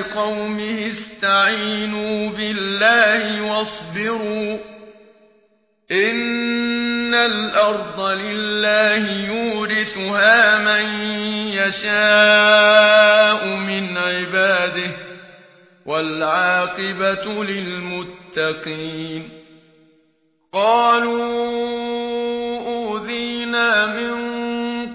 لقومه استعينوا بالله واصبروا إن الأرض لله يورثها من يشاء من عباده والعاقبة للمتقين قالوا أوذينا من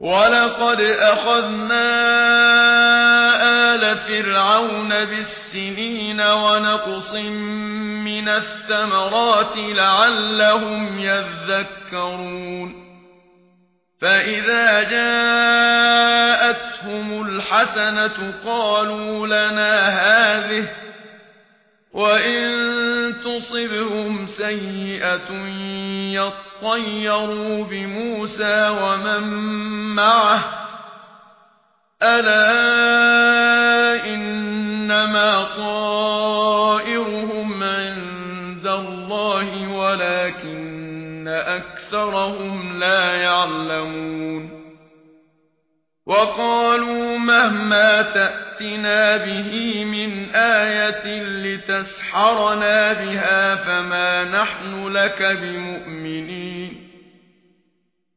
وَلَقَدْ أَخَذْنَا آلَ فِرْعَوْنَ بِالسِّنِينَ وَنَقْصٍ مِنَ الثَّمَرَاتِ لَعَلَّهُمْ يَذَّكَّرُونَ فَإِذَا جَاءَتْهُمُ الْحَسَنَةُ قَالُوا لَنَا هَذِهِ وَإِن تُصِبْهُمْ سَيِّئَةٌ يَطْمَعُونَ طَيَّرُوا بِمُوسَى وَمَن مَّعَهُ أَلَا إِنَّمَا طَائِرُهُمْ عِندَ اللَّهِ وَلَكِنَّ أَكْثَرَهُمْ لَا يَعْلَمُونَ وَقَالُوا مَهْمَا تَأْتِنَا بِهِ مِنْ آيَةٍ لِتَسْحَرَنَا بِهَا فَمَا نَحْنُ لَكَ بِمُؤْمِنِينَ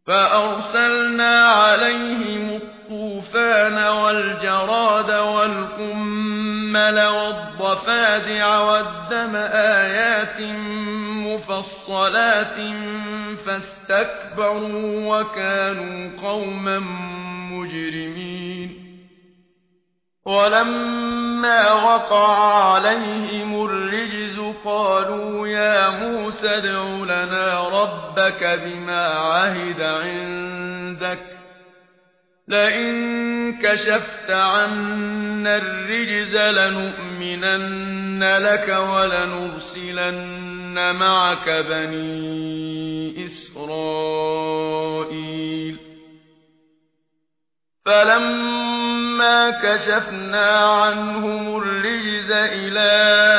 فأرسلنا عليهم الطوفان والجراد والقمل والضفادع والدم آيات مفصلات فاستكبروا وكانوا قوما مجرمين ولما وقع عليهم الرجل قالوا يا موسى ادع لنا ربك بما عهد عندك لئن كشفت عنا الرجز لنؤمنن لك ولنرسلن معك بني إسرائيل. فلما كشفنا عنهم الرجز إلى